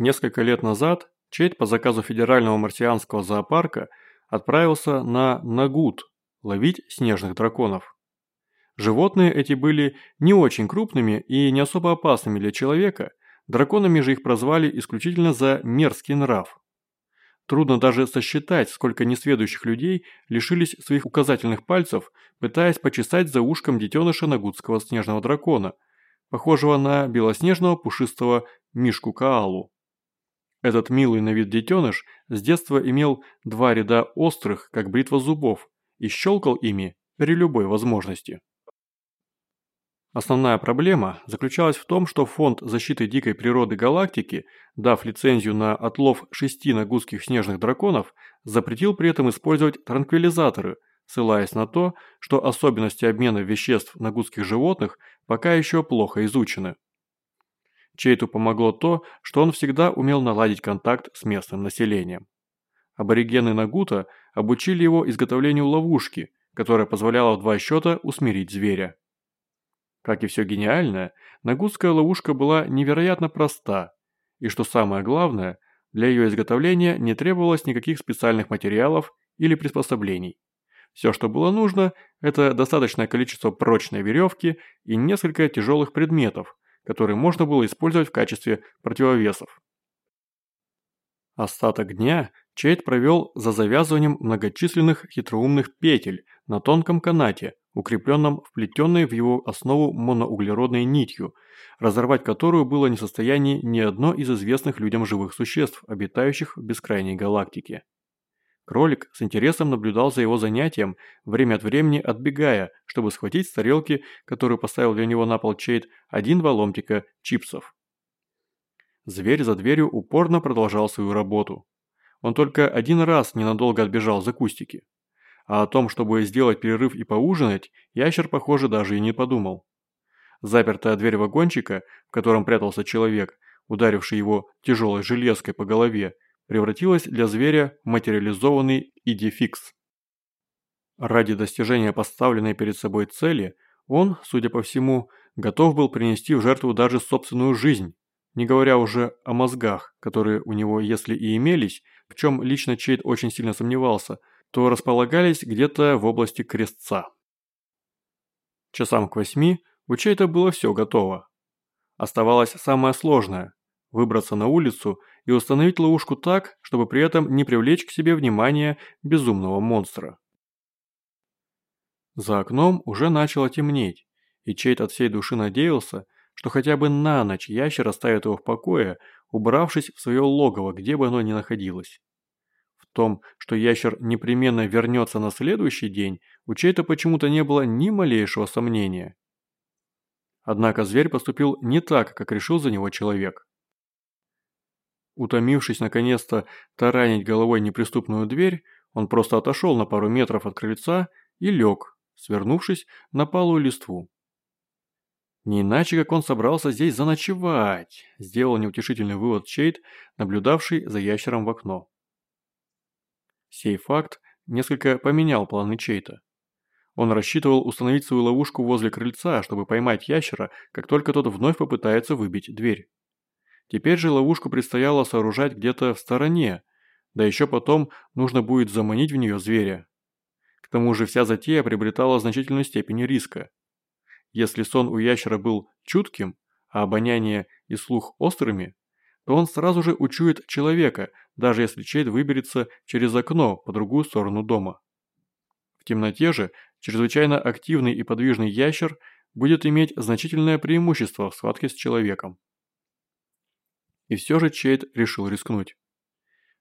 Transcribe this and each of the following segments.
Несколько лет назад Чейд по заказу Федерального марсианского зоопарка отправился на Нагут ловить снежных драконов. Животные эти были не очень крупными и не особо опасными для человека, драконами же их прозвали исключительно за мерзкий нрав. Трудно даже сосчитать, сколько несведущих людей лишились своих указательных пальцев, пытаясь почесать за ушком детеныша нагутского снежного дракона, похожего на белоснежного пушистого мишку Каалу. Этот милый на вид детеныш с детства имел два ряда острых, как бритва зубов, и щелкал ими при любой возможности. Основная проблема заключалась в том, что Фонд защиты дикой природы галактики, дав лицензию на отлов шести нагузских снежных драконов, запретил при этом использовать транквилизаторы, ссылаясь на то, что особенности обмена веществ нагузских животных пока еще плохо изучены. Чейту помогло то, что он всегда умел наладить контакт с местным населением. Аборигены Нагута обучили его изготовлению ловушки, которая позволяла в два счета усмирить зверя. Как и все гениальное, нагутская ловушка была невероятно проста, и что самое главное, для ее изготовления не требовалось никаких специальных материалов или приспособлений. Все, что было нужно, это достаточное количество прочной веревки и несколько тяжелых предметов, которые можно было использовать в качестве противовесов. Остаток дня Чейд провел за завязыванием многочисленных хитроумных петель на тонком канате, укрепленном вплетенной в его основу моноуглеродной нитью, разорвать которую было не в состоянии ни одно из известных людям живых существ, обитающих в бескрайней галактике. Кролик с интересом наблюдал за его занятием, время от времени отбегая, чтобы схватить с тарелки, которую поставил для него на пол Чейд, один-два ломтика чипсов. Зверь за дверью упорно продолжал свою работу. Он только один раз ненадолго отбежал за кустики а о том, чтобы сделать перерыв и поужинать, ящер, похоже, даже и не подумал. Запертая дверь вагончика, в котором прятался человек, ударивший его тяжелой железкой по голове, превратилась для зверя в материализованный идификс. Ради достижения поставленной перед собой цели, он, судя по всему, готов был принести в жертву даже собственную жизнь, не говоря уже о мозгах, которые у него, если и имелись, в чем лично Чейд очень сильно сомневался – то располагались где-то в области крестца. Часам к восьми у Чейта было все готово. Оставалось самое сложное – выбраться на улицу и установить ловушку так, чтобы при этом не привлечь к себе внимание безумного монстра. За окном уже начало темнеть, и Чейт от всей души надеялся, что хотя бы на ночь ящер оставит его в покое, убравшись в свое логово, где бы оно ни находилось том, что ящер непременно вернется на следующий день, у Чейта почему-то не было ни малейшего сомнения. Однако зверь поступил не так, как решил за него человек. Утомившись наконец-то таранить головой неприступную дверь, он просто отошел на пару метров от крыльца и лег, свернувшись на палую листву. Не иначе, как он собрался здесь заночевать, сделал неутешительный вывод Чейт, наблюдавший за ящером в окно. Сей факт несколько поменял планы Чейта. Он рассчитывал установить свою ловушку возле крыльца, чтобы поймать ящера, как только тот вновь попытается выбить дверь. Теперь же ловушку предстояло сооружать где-то в стороне, да еще потом нужно будет заманить в нее зверя. К тому же вся затея приобретала значительную степень риска. Если сон у ящера был чутким, а обоняние и слух острыми, то он сразу же учует человека, даже если Чейд выберется через окно по другую сторону дома. В темноте же чрезвычайно активный и подвижный ящер будет иметь значительное преимущество в схватке с человеком. И все же Чейд решил рискнуть.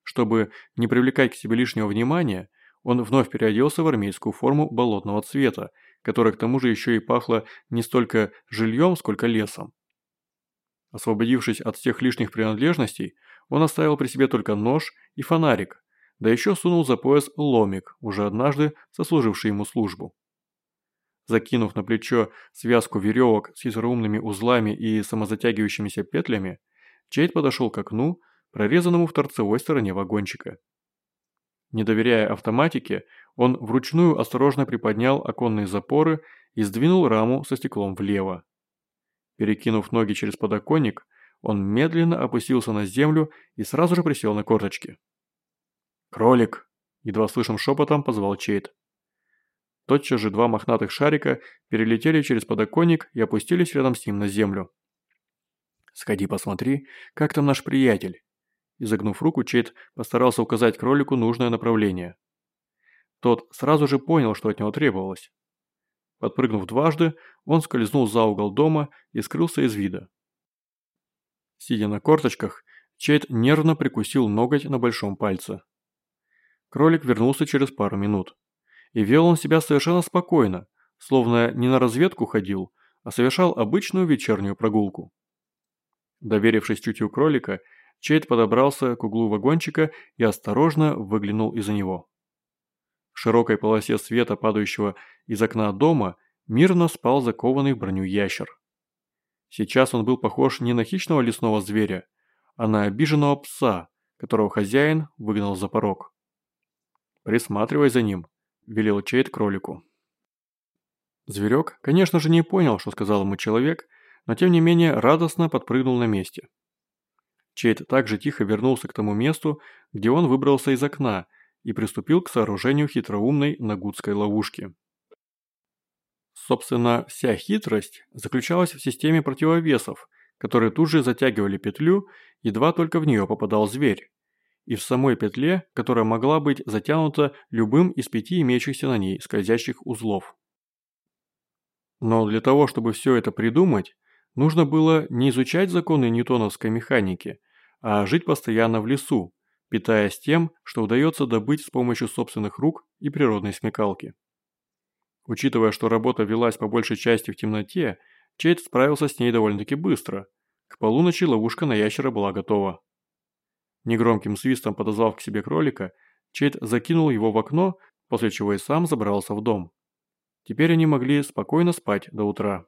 Чтобы не привлекать к себе лишнего внимания, он вновь переоделся в армейскую форму болотного цвета, которая к тому же еще и пахла не столько жильем, сколько лесом. Освободившись от всех лишних принадлежностей, он оставил при себе только нож и фонарик, да еще сунул за пояс ломик, уже однажды сослуживший ему службу. Закинув на плечо связку веревок с хитроумными узлами и самозатягивающимися петлями, Чейд подошел к окну, прорезанному в торцевой стороне вагончика. Не доверяя автоматике, он вручную осторожно приподнял оконные запоры и сдвинул раму со стеклом влево. Перекинув ноги через подоконник, он медленно опустился на землю и сразу же присел на корточки. «Кролик!» – едва слышим шепотом позвал Чейд. Тотчас же два мохнатых шарика перелетели через подоконник и опустились рядом с ним на землю. «Сходи посмотри, как там наш приятель?» Изогнув руку, Чейд постарался указать кролику нужное направление. Тот сразу же понял, что от него требовалось. Подпрыгнув дважды, он скользнул за угол дома и скрылся из вида. Сидя на корточках, Чейд нервно прикусил ноготь на большом пальце. Кролик вернулся через пару минут. И вел он себя совершенно спокойно, словно не на разведку ходил, а совершал обычную вечернюю прогулку. Доверившись чутью кролика, Чейд подобрался к углу вагончика и осторожно выглянул из-за него. В широкой полосе света, падающего из окна дома, мирно спал закованный в броню ящер. Сейчас он был похож не на хищного лесного зверя, а на обиженного пса, которого хозяин выгнал за порог. «Присматривай за ним», – велел Чейд кролику. Зверек, конечно же, не понял, что сказал ему человек, но тем не менее радостно подпрыгнул на месте. Чейд также тихо вернулся к тому месту, где он выбрался из окна и приступил к сооружению хитроумной нагудской ловушки. Собственно, вся хитрость заключалась в системе противовесов, которые тут же затягивали петлю, едва только в нее попадал зверь, и в самой петле, которая могла быть затянута любым из пяти имеющихся на ней скользящих узлов. Но для того, чтобы все это придумать, нужно было не изучать законы ньютоновской механики, а жить постоянно в лесу, питаясь тем, что удается добыть с помощью собственных рук и природной смекалки. Учитывая, что работа велась по большей части в темноте, Чейд справился с ней довольно-таки быстро. К полуночи ловушка на ящера была готова. Негромким свистом подозвав к себе кролика, Чейд закинул его в окно, после чего и сам забрался в дом. Теперь они могли спокойно спать до утра.